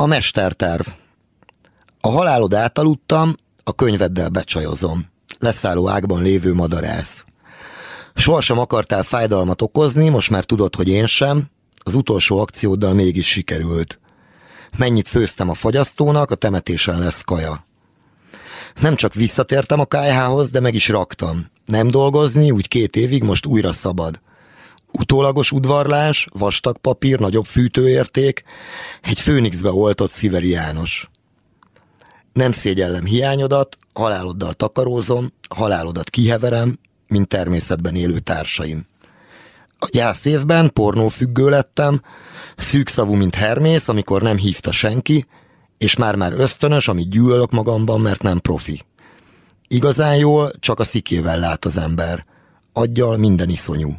A mesterterv. A halálod átaludtam, a könyveddel becsajozom. Leszálló ágban lévő madarász. Sohasem akartál fájdalmat okozni, most már tudod, hogy én sem. Az utolsó akcióddal mégis sikerült. Mennyit főztem a fagyasztónak, a temetésen lesz kaja. Nem csak visszatértem a KH-hoz, de meg is raktam. Nem dolgozni, úgy két évig, most újra szabad. Utólagos udvarlás, vastag papír, nagyobb fűtőérték, egy főnixbe oltott Sziveri János. Nem szégyellem hiányodat, haláloddal takarózom, halálodat kiheverem, mint természetben élő társaim. A gyász évben pornófüggő lettem, szűkszavú, mint Hermész, amikor nem hívta senki, és már-már ösztönös, amit gyűlölök magamban, mert nem profi. Igazán jól csak a szikével lát az ember. Aggyal minden iszonyú.